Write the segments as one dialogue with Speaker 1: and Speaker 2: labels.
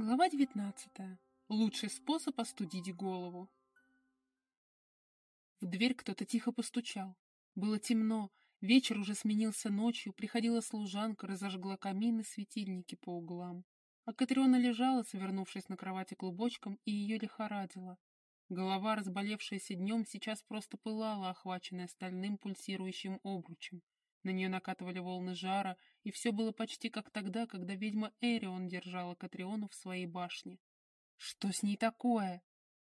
Speaker 1: Глава 19. Лучший способ остудить голову. В дверь кто-то тихо постучал. Было темно, вечер уже сменился ночью, приходила служанка, разожгла камины, светильники по углам. А Катриона лежала, свернувшись на кровати клубочком, и ее лихорадило. Голова, разболевшаяся днем, сейчас просто пылала, охваченная стальным пульсирующим обручем. На нее накатывали волны жара, и все было почти как тогда, когда ведьма Эрион держала Катриону в своей башне. Что с ней такое?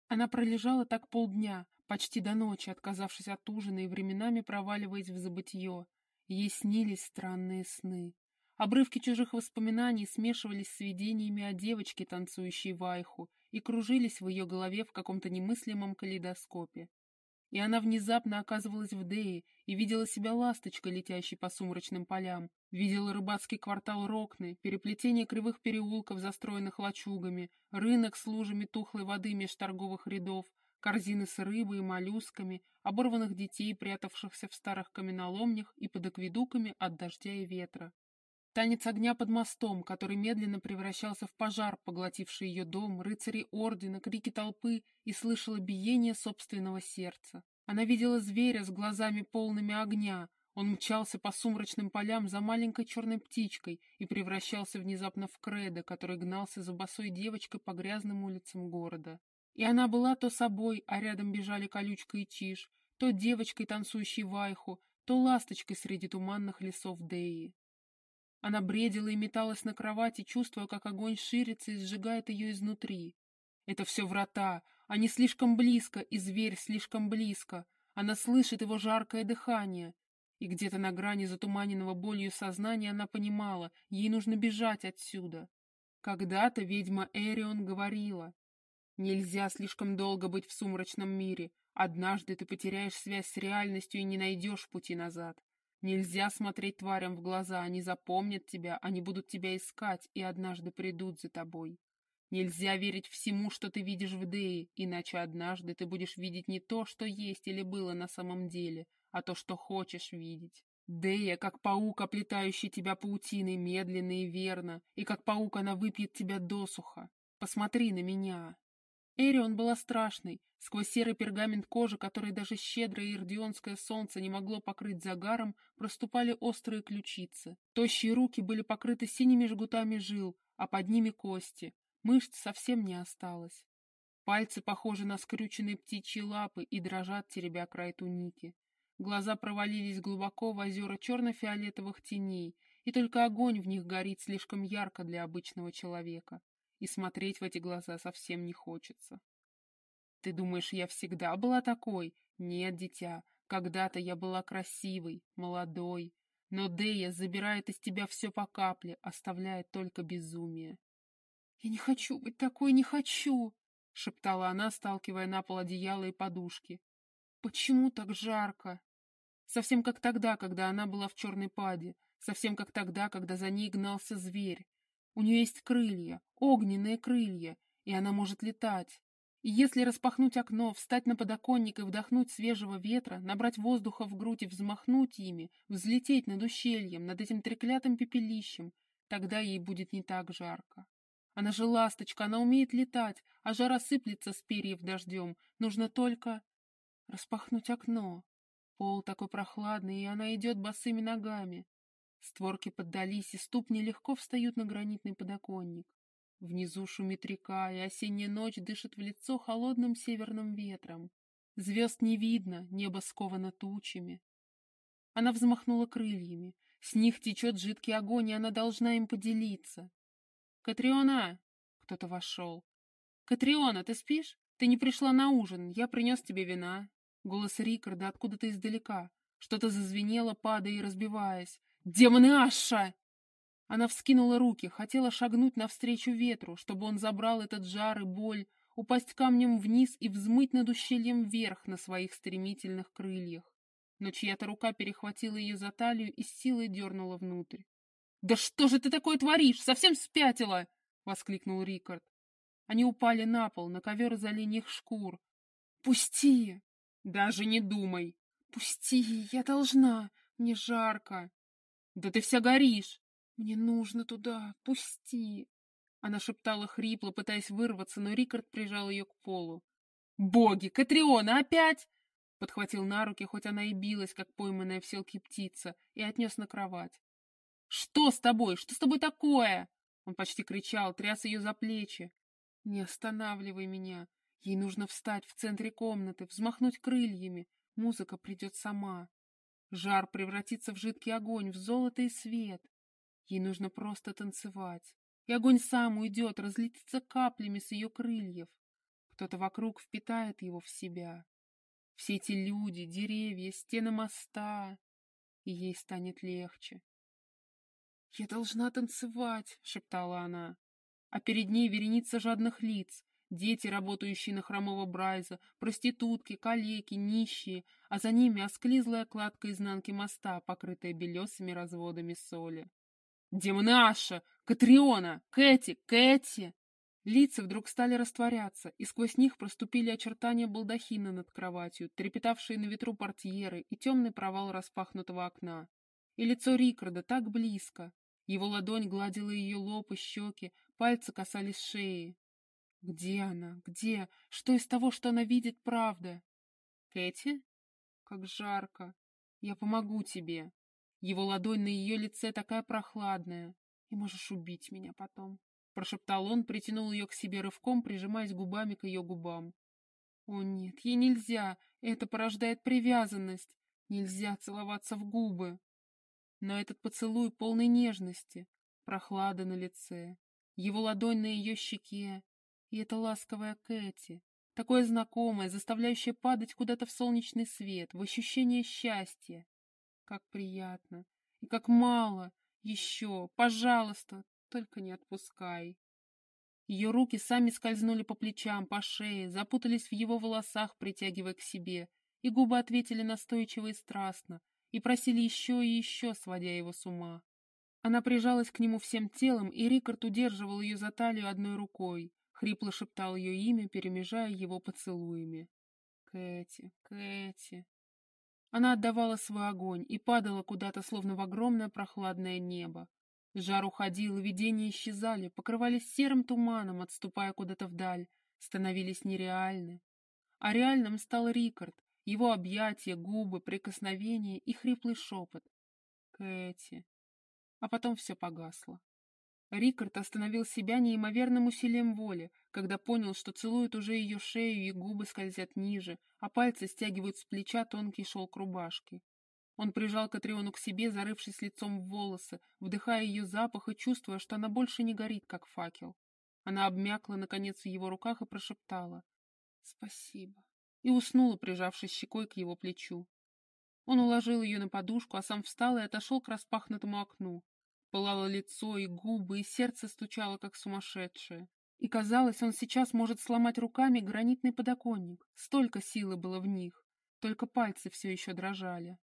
Speaker 1: Она пролежала так полдня, почти до ночи, отказавшись от ужина и временами проваливаясь в забытье. Ей снились странные сны. Обрывки чужих воспоминаний смешивались с видениями о девочке, танцующей вайху, и кружились в ее голове в каком-то немыслимом калейдоскопе и она внезапно оказывалась в Дее и видела себя ласточкой, летящей по сумрачным полям, видела рыбацкий квартал Рокны, переплетение кривых переулков, застроенных лачугами, рынок с лужами тухлой воды меж торговых рядов, корзины с рыбой и моллюсками, оборванных детей, прятавшихся в старых каменоломнях и под акведуками от дождя и ветра. Танец огня под мостом, который медленно превращался в пожар, поглотивший ее дом, рыцари ордена, крики толпы и слышала биение собственного сердца. Она видела зверя с глазами полными огня. Он мчался по сумрачным полям за маленькой черной птичкой и превращался внезапно в кредо, который гнался за босой девочкой по грязным улицам города. И она была то собой, а рядом бежали колючка и чиж, то девочкой, танцующей вайху, то ласточкой среди туманных лесов Деи. Она бредила и металась на кровати, чувствуя, как огонь ширится и сжигает ее изнутри. Это все врата, они слишком близко, и зверь слишком близко. Она слышит его жаркое дыхание. И где-то на грани затуманенного болью сознания она понимала, ей нужно бежать отсюда. Когда-то ведьма Эрион говорила, «Нельзя слишком долго быть в сумрачном мире. Однажды ты потеряешь связь с реальностью и не найдешь пути назад. Нельзя смотреть тварям в глаза, они запомнят тебя, они будут тебя искать и однажды придут за тобой. Нельзя верить всему, что ты видишь в Дее, иначе однажды ты будешь видеть не то, что есть или было на самом деле, а то, что хочешь видеть. Дея, как паук, оплетающий тебя паутиной медленно и верно, и как паук она выпьет тебя досуха. Посмотри на меня. Эрион была страшной, сквозь серый пергамент кожи, который даже щедрое ирдионское солнце не могло покрыть загаром, проступали острые ключицы. Тощие руки были покрыты синими жгутами жил, а под ними кости. Мышц совсем не осталось. Пальцы похожи на скрюченные птичьи лапы и дрожат, теребя край туники. Глаза провалились глубоко в озера черно-фиолетовых теней, и только огонь в них горит слишком ярко для обычного человека и смотреть в эти глаза совсем не хочется. Ты думаешь, я всегда была такой? Нет, дитя, когда-то я была красивой, молодой, но Дея забирает из тебя все по капле, оставляет только безумие. «Я не хочу быть такой, не хочу!» — шептала она, сталкивая на пол одеяло и подушки. «Почему так жарко?» Совсем как тогда, когда она была в черной паде, совсем как тогда, когда за ней гнался зверь, у нее есть крылья, огненные крылья, и она может летать. И если распахнуть окно, встать на подоконник и вдохнуть свежего ветра, набрать воздуха в грудь и взмахнуть ими, взлететь над ущельем, над этим треклятым пепелищем, тогда ей будет не так жарко. Она же ласточка, она умеет летать, а жара сыплется с перьев дождем. Нужно только распахнуть окно. Пол такой прохладный, и она идет босыми ногами. Створки поддались, и ступни легко встают на гранитный подоконник. Внизу шумит река, и осенняя ночь дышит в лицо холодным северным ветром. Звезд не видно, небо сковано тучами. Она взмахнула крыльями. С них течет жидкий огонь, и она должна им поделиться. «Катриона!» — кто-то вошел. «Катриона, ты спишь? Ты не пришла на ужин, я принес тебе вина». Голос Рикарда откуда-то издалека. Что-то зазвенело, падая и разбиваясь. «Демоны Аша!» Она вскинула руки, хотела шагнуть навстречу ветру, чтобы он забрал этот жар и боль, упасть камнем вниз и взмыть над ущельем вверх на своих стремительных крыльях. Но чья-то рука перехватила ее за талию и с силой дернула внутрь. «Да что же ты такое творишь? Совсем спятила!» — воскликнул Рикард. Они упали на пол, на ковер из оленьих шкур. «Пусти!» «Даже не думай!» «Пусти! Я должна! Мне жарко!» «Да ты вся горишь!» «Мне нужно туда! Пусти!» Она шептала хрипло, пытаясь вырваться, но Рикард прижал ее к полу. «Боги! Катриона, опять!» Подхватил на руки, хоть она и билась, как пойманная в селке птица, и отнес на кровать. «Что с тобой? Что с тобой такое?» Он почти кричал, тряс ее за плечи. «Не останавливай меня. Ей нужно встать в центре комнаты, взмахнуть крыльями. Музыка придет сама. Жар превратится в жидкий огонь, в золото и свет. Ей нужно просто танцевать. И огонь сам уйдет, разлетится каплями с ее крыльев. Кто-то вокруг впитает его в себя. Все эти люди, деревья, стены моста. И ей станет легче. «Я должна танцевать», — шептала она. А перед ней вереница жадных лиц, дети, работающие на хромого Брайза, проститутки, калеки, нищие, а за ними осклизлая кладка изнанки моста, покрытая белесыми разводами соли. «Демонаша! Катриона! Кэти! Кэти!» Лица вдруг стали растворяться, и сквозь них проступили очертания балдахина над кроватью, трепетавшие на ветру портьеры и темный провал распахнутого окна. И лицо Рикарда так близко. Его ладонь гладила ее лоб и щеки, пальцы касались шеи. Где она? Где? Что из того, что она видит, правда? Кэти? Как жарко. Я помогу тебе. Его ладонь на ее лице такая прохладная. И можешь убить меня потом. Прошептал он, притянул ее к себе рывком, прижимаясь губами к ее губам. О нет, ей нельзя. Это порождает привязанность. Нельзя целоваться в губы. Но этот поцелуй полный нежности, прохлада на лице, его ладонь на ее щеке, и эта ласковая Кэти, такое знакомое, заставляющее падать куда-то в солнечный свет, в ощущение счастья. Как приятно. И как мало. Еще. Пожалуйста, только не отпускай. Ее руки сами скользнули по плечам, по шее, запутались в его волосах, притягивая к себе, и губы ответили настойчиво и страстно, и просили еще и еще, сводя его с ума. Она прижалась к нему всем телом, и Рикард удерживал ее за талию одной рукой, Хрипло шептал ее имя, перемежая его поцелуями. Кэти, Кэти. Она отдавала свой огонь и падала куда-то, словно в огромное прохладное небо. Жар уходил, видения исчезали, покрывались серым туманом, отступая куда-то вдаль, становились нереальны. А реальным стал Рикард, его объятия, губы, прикосновения и хриплый шепот. Кэти. А потом все погасло. Рикард остановил себя неимоверным усилием воли, когда понял, что целует уже ее шею и губы скользят ниже, а пальцы стягивают с плеча тонкий шелк рубашки. Он прижал Катриону к себе, зарывшись лицом в волосы, вдыхая ее запах и чувствуя, что она больше не горит, как факел. Она обмякла, наконец, в его руках и прошептала «Спасибо» и уснула, прижавшись щекой к его плечу. Он уложил ее на подушку, а сам встал и отошел к распахнутому окну. Пылало лицо и губы, и сердце стучало, как сумасшедшее. И казалось, он сейчас может сломать руками гранитный подоконник. Столько силы было в них. Только пальцы все еще дрожали.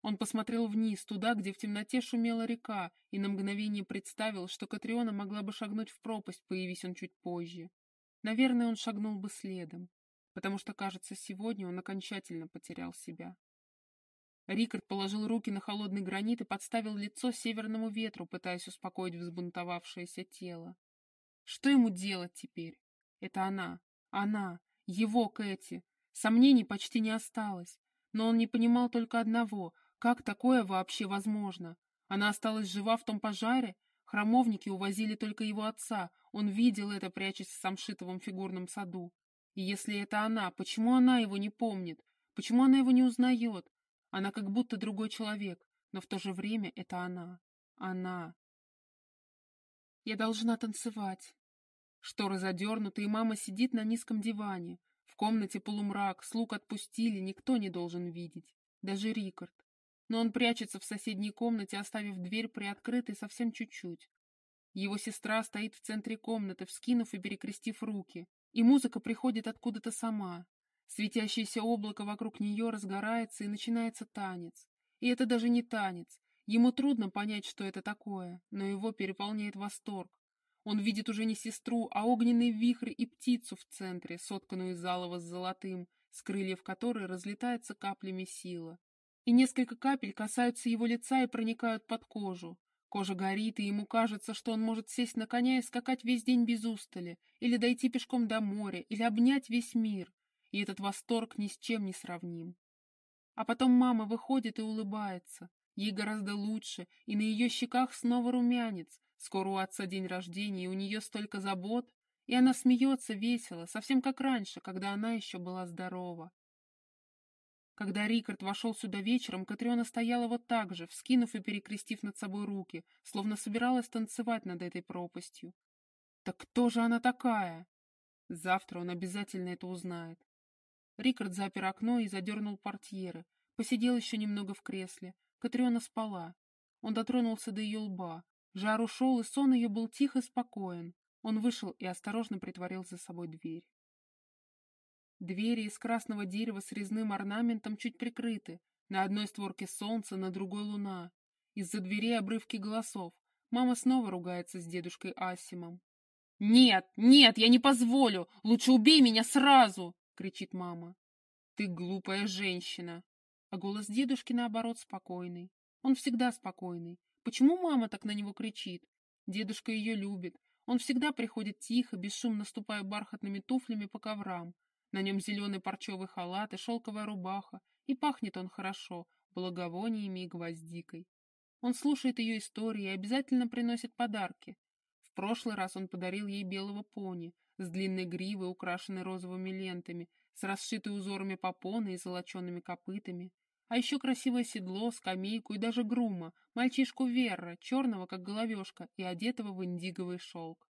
Speaker 1: Он посмотрел вниз, туда, где в темноте шумела река, и на мгновение представил, что Катриона могла бы шагнуть в пропасть, появись он чуть позже. Наверное, он шагнул бы следом, потому что, кажется, сегодня он окончательно потерял себя. Рикард положил руки на холодный гранит и подставил лицо северному ветру, пытаясь успокоить взбунтовавшееся тело. Что ему делать теперь? Это она, она, его Кэти. Сомнений почти не осталось. Но он не понимал только одного, как такое вообще возможно. Она осталась жива в том пожаре? Храмовники увозили только его отца, он видел это, прячась в самшитовом фигурном саду. И если это она, почему она его не помнит? Почему она его не узнает? Она как будто другой человек, но в то же время это она. Она. Я должна танцевать. Шторы задернуты, и мама сидит на низком диване. В комнате полумрак, слуг отпустили, никто не должен видеть. Даже Рикард. Но он прячется в соседней комнате, оставив дверь приоткрытой совсем чуть-чуть. Его сестра стоит в центре комнаты, вскинув и перекрестив руки. И музыка приходит откуда-то сама, Светящееся облако вокруг нее разгорается и начинается танец. И это даже не танец. Ему трудно понять, что это такое, но его переполняет восторг. Он видит уже не сестру, а огненный вихрь и птицу в центре, сотканную из алого с золотым, с крыльев которой разлетается каплями сила. И несколько капель касаются его лица и проникают под кожу. Кожа горит, и ему кажется, что он может сесть на коня и скакать весь день без устали, или дойти пешком до моря, или обнять весь мир, и этот восторг ни с чем не сравним. А потом мама выходит и улыбается. Ей гораздо лучше, и на ее щеках снова румянец. Скоро у отца день рождения, и у нее столько забот. И она смеется весело, совсем как раньше, когда она еще была здорова. Когда Рикард вошел сюда вечером, Катриона стояла вот так же, вскинув и перекрестив над собой руки, словно собиралась танцевать над этой пропастью. Так кто же она такая? Завтра он обязательно это узнает. Рикард запер окно и задернул портьеры. Посидел еще немного в кресле. Катриона спала. Он дотронулся до ее лба. Жар ушел, и сон ее был тих и спокоен. Он вышел и осторожно притворил за собой дверь. Двери из красного дерева с резным орнаментом чуть прикрыты. На одной створке солнце, на другой луна. Из-за дверей обрывки голосов. Мама снова ругается с дедушкой Асимом. «Нет, нет, я не позволю! Лучше убей меня сразу!» — кричит мама. «Ты глупая женщина!» А голос дедушки, наоборот, спокойный. Он всегда спокойный. Почему мама так на него кричит? Дедушка ее любит. Он всегда приходит тихо, бесшумно ступая бархатными туфлями по коврам. На нем зеленый парчевый халат и шелковая рубаха, и пахнет он хорошо, благовониями и гвоздикой. Он слушает ее истории и обязательно приносит подарки. В прошлый раз он подарил ей белого пони, с длинной гривой, украшенной розовыми лентами, с расшитой узорами попоны и золочеными копытами, а еще красивое седло, скамейку и даже грума, мальчишку Верра, черного, как головешка, и одетого в индиговый шелк.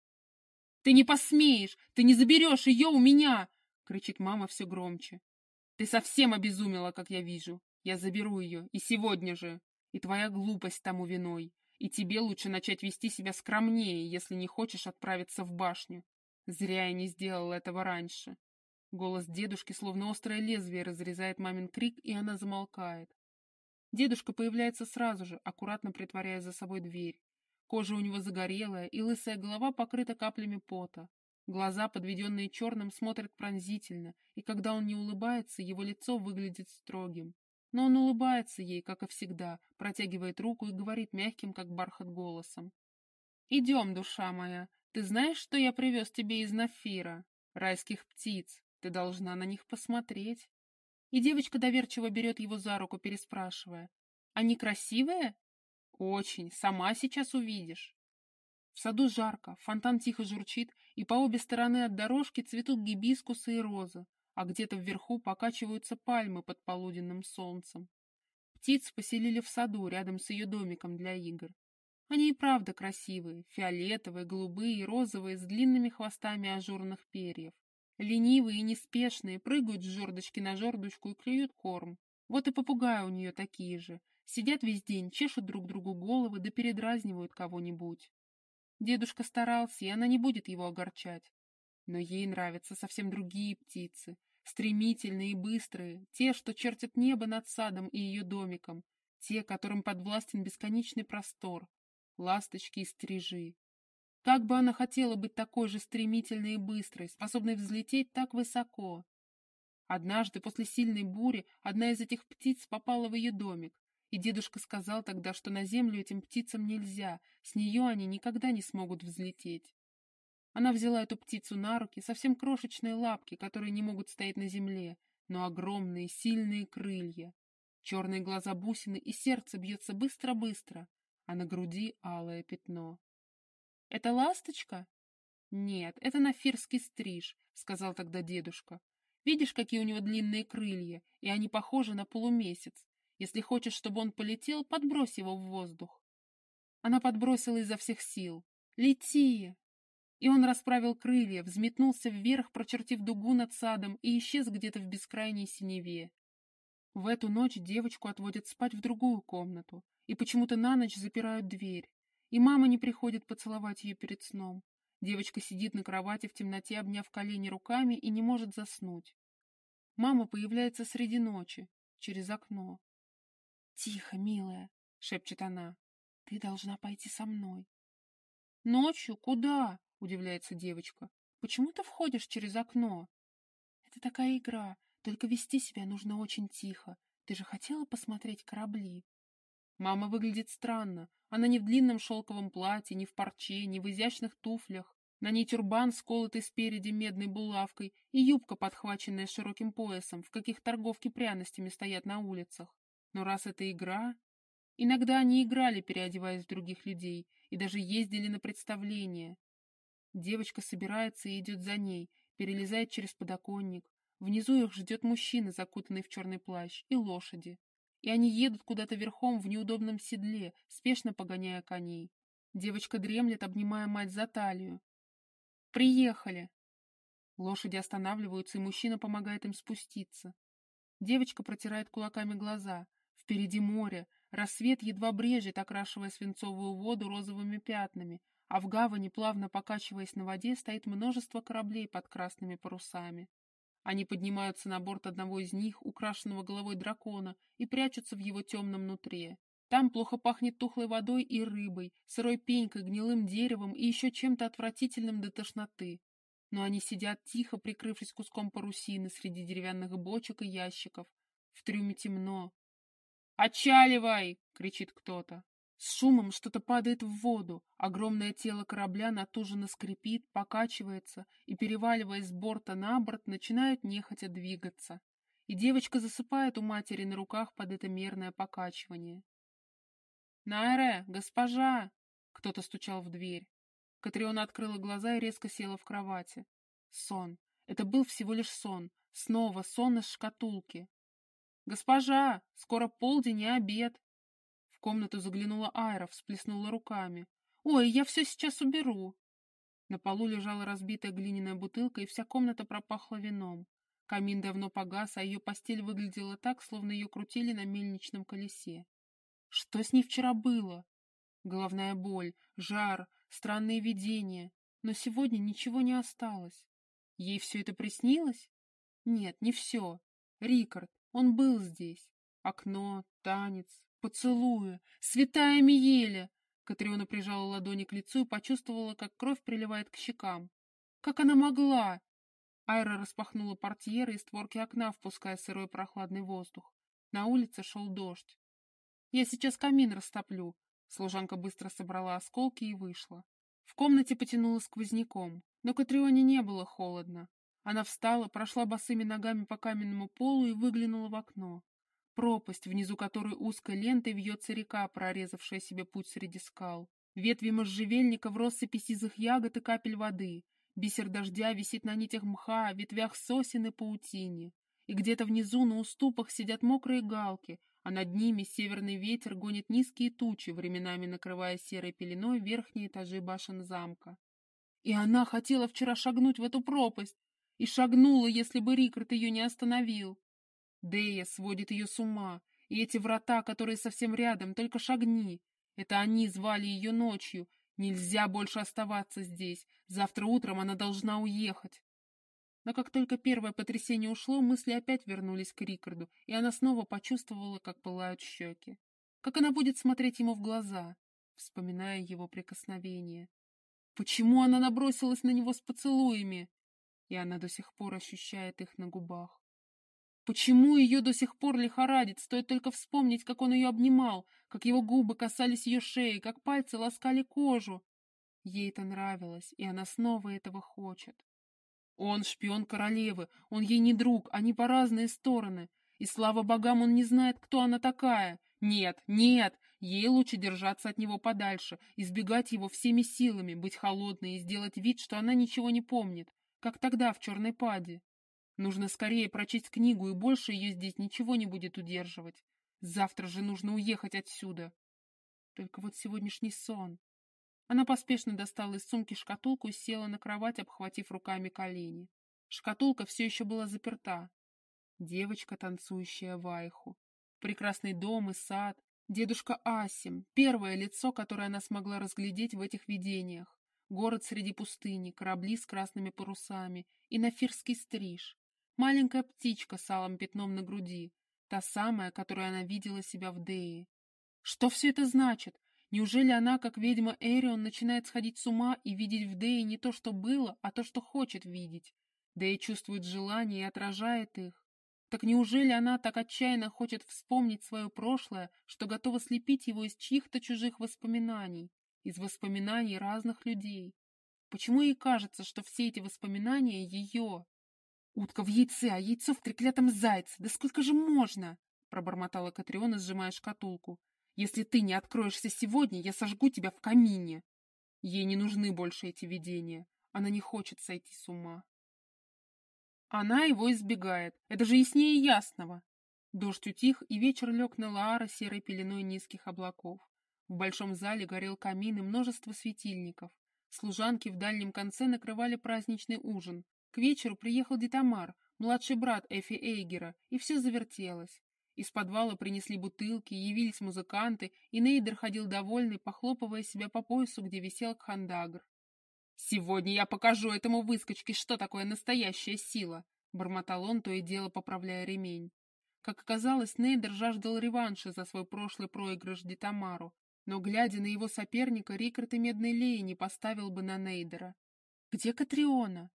Speaker 1: «Ты не посмеешь! Ты не заберешь ее у меня!» — кричит мама все громче. «Ты совсем обезумела, как я вижу. Я заберу ее, и сегодня же. И твоя глупость тому виной. И тебе лучше начать вести себя скромнее, если не хочешь отправиться в башню. Зря я не сделала этого раньше. Голос дедушки, словно острое лезвие, разрезает мамин крик, и она замолкает. Дедушка появляется сразу же, аккуратно притворяя за собой дверь. Кожа у него загорелая, и лысая голова покрыта каплями пота. Глаза, подведенные черным, смотрят пронзительно, и когда он не улыбается, его лицо выглядит строгим. Но он улыбается ей, как и всегда, протягивает руку и говорит мягким, как бархат, голосом. «Идем, душа моя, ты знаешь, что я привез тебе из Нафира? Райских птиц. Ты должна на них посмотреть. И девочка доверчиво берет его за руку, переспрашивая. Они красивые? Очень. Сама сейчас увидишь. В саду жарко, фонтан тихо журчит, и по обе стороны от дорожки цветут гибискусы и розы, а где-то вверху покачиваются пальмы под полуденным солнцем. Птиц поселили в саду рядом с ее домиком для игр. Они и правда красивые, фиолетовые, голубые и розовые, с длинными хвостами ажурных перьев. Ленивые и неспешные, прыгают с жердочки на жердочку и клюют корм. Вот и попугаи у нее такие же. Сидят весь день, чешут друг другу головы да передразнивают кого-нибудь. Дедушка старался, и она не будет его огорчать. Но ей нравятся совсем другие птицы, стремительные и быстрые, те, что чертят небо над садом и ее домиком, те, которым подвластен бесконечный простор, ласточки и стрижи. Как бы она хотела быть такой же стремительной и быстрой, способной взлететь так высоко. Однажды, после сильной бури, одна из этих птиц попала в ее домик, и дедушка сказал тогда, что на землю этим птицам нельзя, с нее они никогда не смогут взлететь. Она взяла эту птицу на руки, совсем крошечные лапки, которые не могут стоять на земле, но огромные сильные крылья. Черные глаза бусины, и сердце бьется быстро-быстро а на груди алое пятно. «Это ласточка?» «Нет, это нафирский стриж», — сказал тогда дедушка. «Видишь, какие у него длинные крылья, и они похожи на полумесяц. Если хочешь, чтобы он полетел, подбрось его в воздух». Она подбросила изо всех сил. «Лети!» И он расправил крылья, взметнулся вверх, прочертив дугу над садом, и исчез где-то в бескрайней синеве. В эту ночь девочку отводят спать в другую комнату, и почему-то на ночь запирают дверь. И мама не приходит поцеловать ее перед сном. Девочка сидит на кровати в темноте, обняв колени руками, и не может заснуть. Мама появляется среди ночи, через окно. «Тихо, милая», — шепчет она, — «ты должна пойти со мной». «Ночью? Куда?» — удивляется девочка. «Почему ты входишь через окно?» «Это такая игра, только вести себя нужно очень тихо. Ты же хотела посмотреть корабли?» Мама выглядит странно. Она не в длинном шелковом платье, не в парче, не в изящных туфлях. На ней тюрбан, сколотый спереди медной булавкой, и юбка, подхваченная широким поясом, в каких торговки пряностями стоят на улицах. Но раз это игра... Иногда они играли, переодеваясь в других людей, и даже ездили на представления. Девочка собирается и идет за ней, перелезает через подоконник. Внизу их ждет мужчина, закутанный в черный плащ, и лошади. И они едут куда-то верхом в неудобном седле, спешно погоняя коней. Девочка дремлет, обнимая мать за талию. «Приехали!» Лошади останавливаются, и мужчина помогает им спуститься. Девочка протирает кулаками глаза. Впереди море, Рассвет едва брежет, окрашивая свинцовую воду розовыми пятнами, а в гавани, плавно покачиваясь на воде, стоит множество кораблей под красными парусами. Они поднимаются на борт одного из них, украшенного головой дракона, и прячутся в его темном нутре. Там плохо пахнет тухлой водой и рыбой, сырой пенькой, гнилым деревом и еще чем-то отвратительным до тошноты. Но они сидят тихо, прикрывшись куском парусины среди деревянных бочек и ящиков. В трюме темно, «Отчаливай!» — кричит кто-то. С шумом что-то падает в воду. Огромное тело корабля натуженно скрипит, покачивается и, переваливаясь с борта на борт, начинает нехотя двигаться. И девочка засыпает у матери на руках под это мерное покачивание. «Найре, госпожа!» — кто-то стучал в дверь. Катриона открыла глаза и резко села в кровати. Сон. Это был всего лишь сон. Снова сон из шкатулки. «Госпожа, скоро полдень и обед!» В комнату заглянула Айра, всплеснула руками. «Ой, я все сейчас уберу!» На полу лежала разбитая глиняная бутылка, и вся комната пропахла вином. Камин давно погас, а ее постель выглядела так, словно ее крутили на мельничном колесе. Что с ней вчера было? Головная боль, жар, странные видения. Но сегодня ничего не осталось. Ей все это приснилось? Нет, не все. Рикард, он был здесь. Окно, танец, поцелуя, святая Миеля. Катриона прижала ладони к лицу и почувствовала, как кровь приливает к щекам. Как она могла? Айра распахнула портьеры и створки окна, впуская сырой прохладный воздух. На улице шел дождь. «Я сейчас камин растоплю». Служанка быстро собрала осколки и вышла. В комнате потянуло сквозняком, но Катрионе не было холодно. Она встала, прошла босыми ногами по каменному полу и выглянула в окно. Пропасть, внизу которой узкой лентой вьется река, прорезавшая себе путь среди скал. Ветви можжевельника в россыпи сизых ягод и капель воды. Бисер дождя висит на нитях мха, ветвях сосен и паутине. И где-то внизу на уступах сидят мокрые галки, а над ними северный ветер гонит низкие тучи, временами накрывая серой пеленой верхние этажи башен замка. И она хотела вчера шагнуть в эту пропасть, и шагнула, если бы Рикард ее не остановил. Дея сводит ее с ума, и эти врата, которые совсем рядом, только шагни. Это они звали ее ночью. Нельзя больше оставаться здесь. Завтра утром она должна уехать. Но как только первое потрясение ушло, мысли опять вернулись к Рикарду, и она снова почувствовала, как пылают щеки. Как она будет смотреть ему в глаза, вспоминая его прикосновение. Почему она набросилась на него с поцелуями? И она до сих пор ощущает их на губах. Почему ее до сих пор лихорадит? Стоит только вспомнить, как он ее обнимал, как его губы касались ее шеи, как пальцы ласкали кожу. Ей это нравилось, и она снова этого хочет. Он шпион королевы, он ей не друг, они по разные стороны. И слава богам, он не знает, кто она такая. Нет, нет, ей лучше держаться от него подальше, избегать его всеми силами, быть холодной и сделать вид, что она ничего не помнит как тогда в черной паде. Нужно скорее прочесть книгу, и больше ее здесь ничего не будет удерживать. Завтра же нужно уехать отсюда. Только вот сегодняшний сон. Она поспешно достала из сумки шкатулку и села на кровать, обхватив руками колени. Шкатулка все еще была заперта. Девочка, танцующая вайху. Прекрасный дом и сад. Дедушка Асим. Первое лицо, которое она смогла разглядеть в этих видениях. Город среди пустыни, корабли с красными парусами и нафирский стриж. Маленькая птичка с алым пятном на груди, та самая, которую она видела себя в Дее. Что все это значит? Неужели она, как ведьма Эрион, начинает сходить с ума и видеть в Дее не то, что было, а то, что хочет видеть? Дея чувствует желание и отражает их. Так неужели она так отчаянно хочет вспомнить свое прошлое, что готова слепить его из чьих-то чужих воспоминаний, из воспоминаний разных людей? Почему ей кажется, что все эти воспоминания ее? «Утка в яйце, а яйцо в треклятом зайце! Да сколько же можно?» пробормотала Катриона, сжимая шкатулку. «Если ты не откроешься сегодня, я сожгу тебя в камине!» Ей не нужны больше эти видения. Она не хочет сойти с ума. Она его избегает. Это же яснее ясного. Дождь утих, и вечер лег на Лаара серой пеленой низких облаков. В большом зале горел камин и множество светильников. Служанки в дальнем конце накрывали праздничный ужин. К вечеру приехал Детамар, младший брат Эфи Эйгера, и все завертелось. Из подвала принесли бутылки, явились музыканты, и Нейдер ходил довольный, похлопывая себя по поясу, где висел Кхандагр. «Сегодня я покажу этому выскочке, что такое настоящая сила!» — бормотал он, то и дело поправляя ремень. Как оказалось, Нейдер жаждал реванша за свой прошлый проигрыш Детамару, но, глядя на его соперника, Рикард и Медной Леи не поставил бы на Нейдера. «Где Катриона?»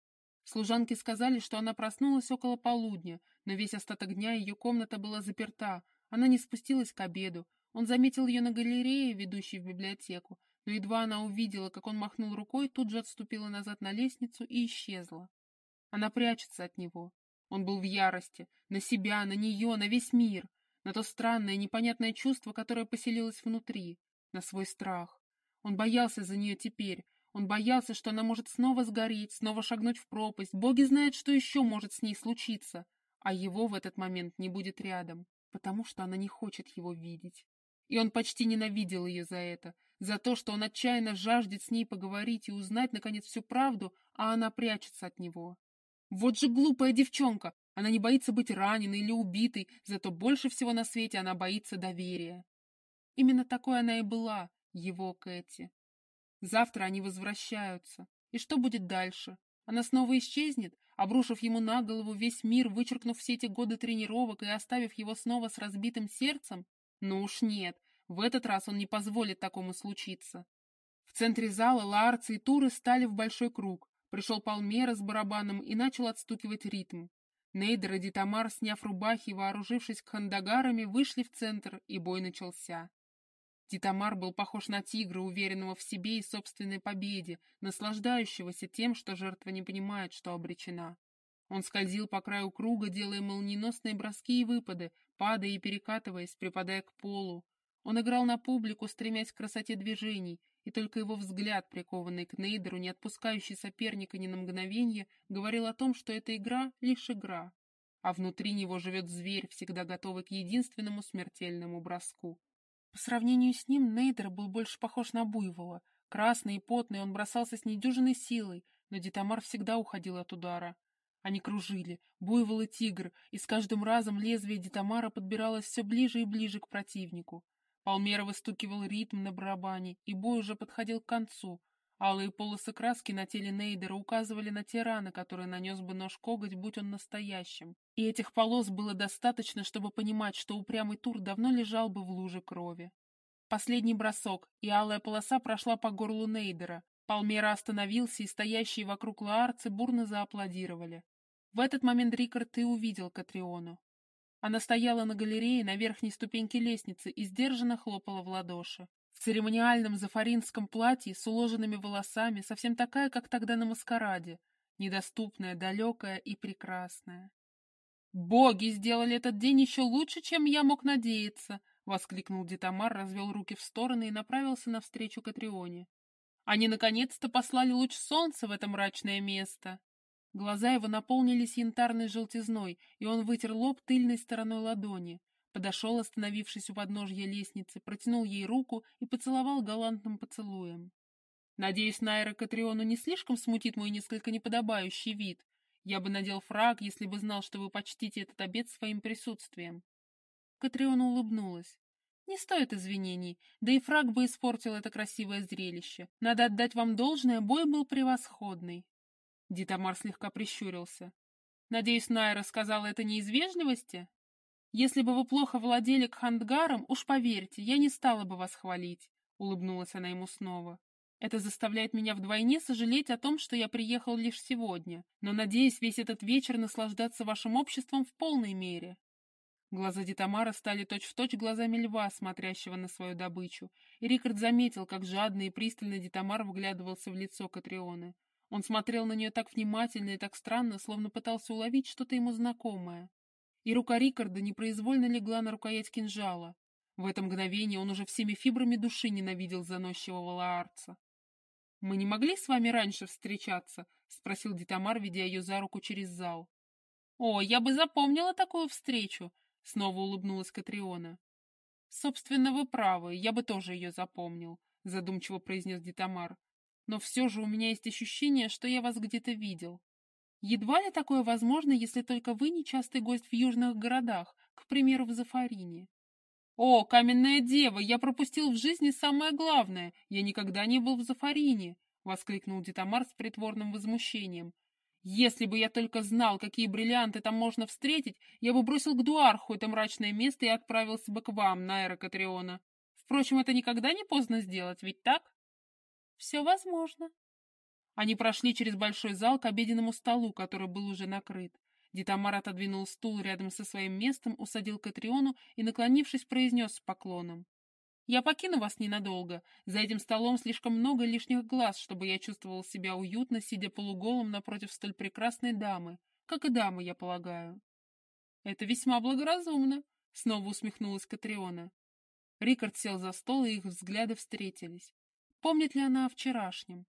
Speaker 1: Служанки сказали, что она проснулась около полудня, но весь остаток дня ее комната была заперта, она не спустилась к обеду. Он заметил ее на галерее, ведущей в библиотеку, но едва она увидела, как он махнул рукой, тут же отступила назад на лестницу и исчезла. Она прячется от него. Он был в ярости. На себя, на нее, на весь мир. На то странное, непонятное чувство, которое поселилось внутри. На свой страх. Он боялся за нее теперь. Он боялся, что она может снова сгореть, снова шагнуть в пропасть. Боги знают, что еще может с ней случиться. А его в этот момент не будет рядом, потому что она не хочет его видеть. И он почти ненавидел ее за это, за то, что он отчаянно жаждет с ней поговорить и узнать, наконец, всю правду, а она прячется от него. Вот же глупая девчонка! Она не боится быть раненой или убитой, зато больше всего на свете она боится доверия. Именно такой она и была, его Кэти. Завтра они возвращаются. И что будет дальше? Она снова исчезнет, обрушив ему на голову весь мир, вычеркнув все эти годы тренировок и оставив его снова с разбитым сердцем? Ну уж нет, в этот раз он не позволит такому случиться. В центре зала лаарцы и туры стали в большой круг. Пришел Палмера с барабаном и начал отстукивать ритм. Нейдер и Дитамар, сняв рубахи и вооружившись кхандагарами, вышли в центр, и бой начался. Дитамар был похож на тигра, уверенного в себе и собственной победе, наслаждающегося тем, что жертва не понимает, что обречена. Он скользил по краю круга, делая молниеносные броски и выпады, падая и перекатываясь, припадая к полу. Он играл на публику, стремясь к красоте движений, и только его взгляд, прикованный к Нейдеру, не отпускающий соперника ни на мгновение, говорил о том, что эта игра — лишь игра, а внутри него живет зверь, всегда готовый к единственному смертельному броску. По сравнению с ним Нейдер был больше похож на буйвола. Красный и потный он бросался с недюжиной силой, но Дитамар всегда уходил от удара. Они кружили, буйвол и тигр, и с каждым разом лезвие Дитамара подбиралось все ближе и ближе к противнику. Палмера выстукивал ритм на барабане, и бой уже подходил к концу. Алые полосы краски на теле Нейдера указывали на те раны, которые нанес бы нож-коготь, будь он настоящим. И этих полос было достаточно, чтобы понимать, что упрямый Тур давно лежал бы в луже крови. Последний бросок, и алая полоса прошла по горлу Нейдера. Палмера остановился, и стоящие вокруг лаарцы бурно зааплодировали. В этот момент Рикард и увидел Катриону. Она стояла на галерее на верхней ступеньке лестницы и сдержанно хлопала в ладоши. В церемониальном зафаринском платье с уложенными волосами, совсем такая, как тогда на маскараде, недоступная, далекая и прекрасная. «Боги сделали этот день еще лучше, чем я мог надеяться!» — воскликнул Дитамар, развел руки в стороны и направился навстречу Катрионе. «Они наконец-то послали луч солнца в это мрачное место!» Глаза его наполнились янтарной желтизной, и он вытер лоб тыльной стороной ладони. Подошел, остановившись у подножья лестницы, протянул ей руку и поцеловал галантным поцелуем. «Надеюсь, Найра Катриону не слишком смутит мой несколько неподобающий вид. Я бы надел фраг, если бы знал, что вы почтите этот обед своим присутствием». Катриона улыбнулась. «Не стоит извинений, да и фраг бы испортил это красивое зрелище. Надо отдать вам должное, бой был превосходный. Дитамар слегка прищурился. «Надеюсь, Найра сказала это не из вежливости? Если бы вы плохо владели кхандгаром, уж поверьте, я не стала бы вас хвалить», — улыбнулась она ему снова. Это заставляет меня вдвойне сожалеть о том, что я приехал лишь сегодня, но надеюсь весь этот вечер наслаждаться вашим обществом в полной мере. Глаза Дитамара стали точь-в-точь точь глазами льва, смотрящего на свою добычу, и Рикард заметил, как жадно и пристально Дитамар вглядывался в лицо Катрионы. Он смотрел на нее так внимательно и так странно, словно пытался уловить что-то ему знакомое. И рука Рикарда непроизвольно легла на рукоять кинжала. В это мгновение он уже всеми фибрами души ненавидел заносчивого лаарца. «Мы не могли с вами раньше встречаться?» — спросил Дитамар, ведя ее за руку через зал. «О, я бы запомнила такую встречу!» — снова улыбнулась Катриона. «Собственно, вы правы, я бы тоже ее запомнил», — задумчиво произнес Дитамар. «Но все же у меня есть ощущение, что я вас где-то видел. Едва ли такое возможно, если только вы нечастый гость в южных городах, к примеру, в Зафарине. «О, каменная дева, я пропустил в жизни самое главное. Я никогда не был в Зафарине!» — воскликнул Дитамар с притворным возмущением. «Если бы я только знал, какие бриллианты там можно встретить, я бы бросил к Дуарху это мрачное место и отправился бы к вам, Найра Катриона. Впрочем, это никогда не поздно сделать, ведь так?» «Все возможно». Они прошли через большой зал к обеденному столу, который был уже накрыт. Дитамар отодвинул стул рядом со своим местом, усадил Катриону и, наклонившись, произнес с поклоном. «Я покину вас ненадолго. За этим столом слишком много лишних глаз, чтобы я чувствовал себя уютно, сидя полуголым напротив столь прекрасной дамы. Как и дамы, я полагаю». «Это весьма благоразумно», — снова усмехнулась Катриона. Рикард сел за стол, и их взгляды встретились. Помнит ли она о вчерашнем?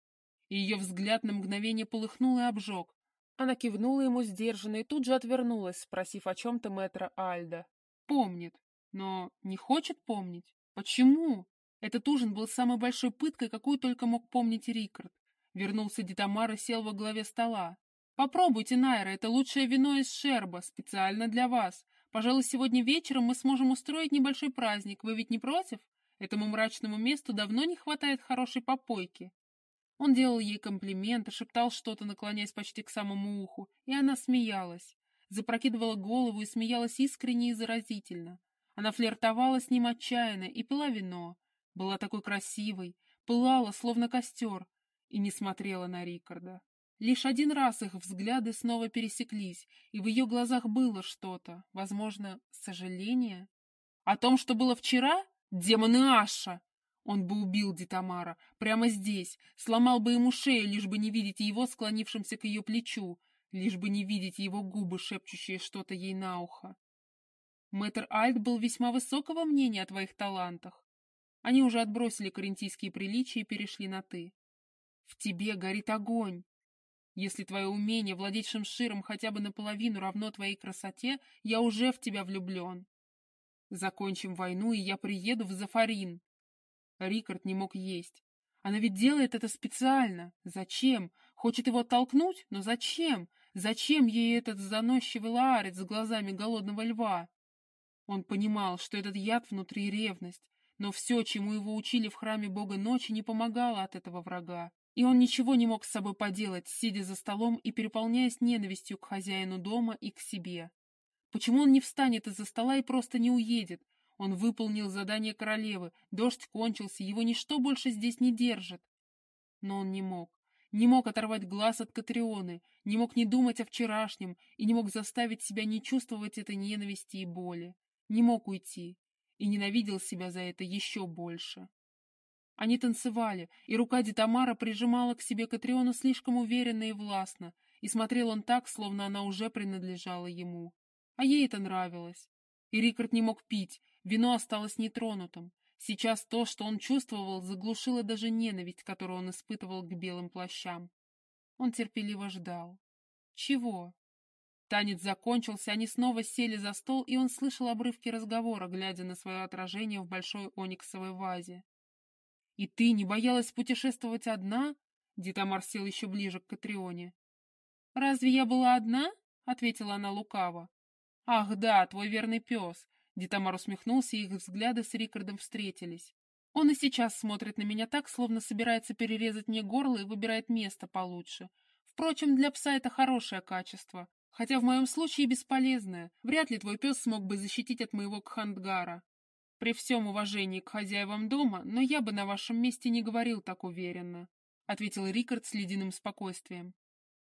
Speaker 1: Ее взгляд на мгновение полыхнул и обжег. Она кивнула ему сдержанно и тут же отвернулась, спросив о чем-то мэтра Альда. Помнит, но не хочет помнить. Почему? Этот ужин был самой большой пыткой, какую только мог помнить Рикард. Вернулся Дитамар и сел во главе стола. «Попробуйте, Найра, это лучшее вино из Шерба, специально для вас. Пожалуй, сегодня вечером мы сможем устроить небольшой праздник. Вы ведь не против? Этому мрачному месту давно не хватает хорошей попойки. Он делал ей комплименты, шептал что-то, наклоняясь почти к самому уху, и она смеялась. Запрокидывала голову и смеялась искренне и заразительно. Она флиртовала с ним отчаянно и пила вино. Была такой красивой, пылала, словно костер, и не смотрела на Рикарда. Лишь один раз их взгляды снова пересеклись, и в ее глазах было что-то, возможно, сожаление. О том, что было вчера? Демоны Аша! Он бы убил Дитамара, прямо здесь, сломал бы ему шею, лишь бы не видеть его склонившимся к ее плечу, лишь бы не видеть его губы, шепчущие что-то ей на ухо. Мэтр Альт был весьма высокого мнения о твоих талантах. Они уже отбросили карентийские приличия и перешли на «ты». В тебе горит огонь. Если твое умение владеть шимширом хотя бы наполовину равно твоей красоте, я уже в тебя влюблен. Закончим войну, и я приеду в Зафарин. Рикард не мог есть. Она ведь делает это специально. Зачем? Хочет его оттолкнуть? Но зачем? Зачем ей этот заносчивый лаарец с глазами голодного льва? Он понимал, что этот яд внутри ревность, но все, чему его учили в храме бога ночи, не помогало от этого врага. И он ничего не мог с собой поделать, сидя за столом и переполняясь ненавистью к хозяину дома и к себе. Почему он не встанет из-за стола и просто не уедет, он выполнил задание королевы, дождь кончился, его ничто больше здесь не держит. Но он не мог. Не мог оторвать глаз от Катрионы, не мог не думать о вчерашнем и не мог заставить себя не чувствовать этой ненависти и боли. Не мог уйти и ненавидел себя за это еще больше. Они танцевали, и рука Дитамара прижимала к себе Катриону слишком уверенно и властно, и смотрел он так, словно она уже принадлежала ему. А ей это нравилось. И Рикард не мог пить, Вино осталось нетронутым. Сейчас то, что он чувствовал, заглушило даже ненависть, которую он испытывал к белым плащам. Он терпеливо ждал. Чего? Танец закончился, они снова сели за стол, и он слышал обрывки разговора, глядя на свое отражение в большой ониксовой вазе. «И ты не боялась путешествовать одна?» Дитамар сел еще ближе к Катрионе. «Разве я была одна?» — ответила она лукаво. «Ах да, твой верный пес. Дитамар усмехнулся, и их взгляды с Рикардом встретились. Он и сейчас смотрит на меня так, словно собирается перерезать мне горло и выбирает место получше. Впрочем, для пса это хорошее качество, хотя в моем случае бесполезное. Вряд ли твой пес смог бы защитить от моего Кхандгара. При всем уважении к хозяевам дома, но я бы на вашем месте не говорил так уверенно, ответил Рикард с ледяным спокойствием.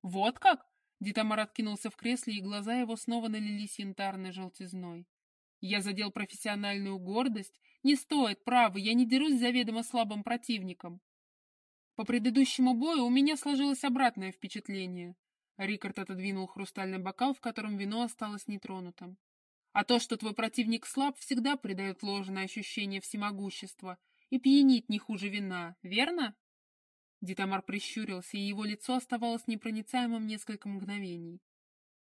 Speaker 1: Вот как? Дитамар откинулся в кресле, и глаза его снова налились янтарной желтизной. Я задел профессиональную гордость. Не стоит, право, я не дерусь заведомо слабым противником. По предыдущему бою у меня сложилось обратное впечатление. Рикард отодвинул хрустальный бокал, в котором вино осталось нетронутым. А то, что твой противник слаб, всегда придает ложное ощущение всемогущества и пьянит не хуже вина, верно? Дитамар прищурился, и его лицо оставалось непроницаемым несколько мгновений.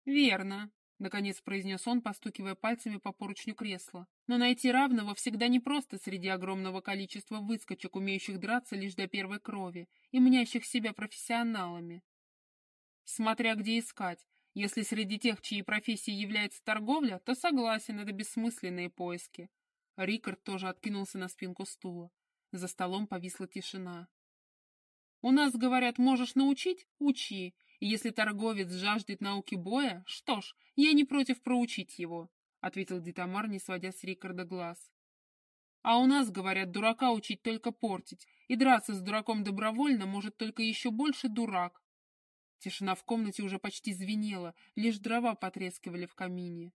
Speaker 1: «Верно», — наконец произнес он, постукивая пальцами по поручню кресла. «Но найти равного всегда непросто среди огромного количества выскочек, умеющих драться лишь до первой крови и мнящих себя профессионалами. Смотря где искать. Если среди тех, чьей профессией является торговля, то согласен, это бессмысленные поиски». Рикард тоже откинулся на спинку стула. За столом повисла тишина. У нас, говорят, можешь научить — учи. И если торговец жаждет науки боя, что ж, я не против проучить его, — ответил Дитамар, не сводя с Рикарда глаз. А у нас, говорят, дурака учить только портить, и драться с дураком добровольно может только еще больше дурак. Тишина в комнате уже почти звенела, лишь дрова потрескивали в камине.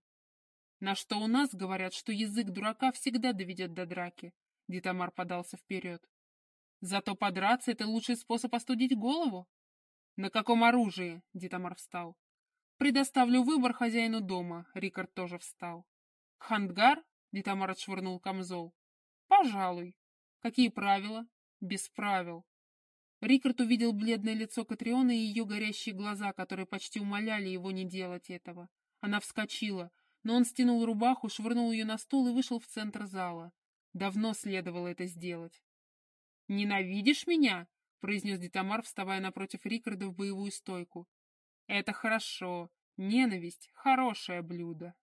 Speaker 1: На что у нас говорят, что язык дурака всегда доведет до драки. Дитамар подался вперед. Зато подраться — это лучший способ остудить голову. На каком оружии? Дитамар встал. Предоставлю выбор хозяину дома. Рикард тоже встал. Хандгар? Дитамар отшвырнул камзол. Пожалуй. Какие правила? Без правил. Рикард увидел бледное лицо Катриона и ее горящие глаза, которые почти умоляли его не делать этого. Она вскочила, но он стянул рубаху, швырнул ее на стул и вышел в центр зала. Давно следовало это сделать. «Ненавидишь меня?» — произнес Детамар, вставая напротив Рикарда в боевую стойку. «Это хорошо. Ненависть — хорошее блюдо».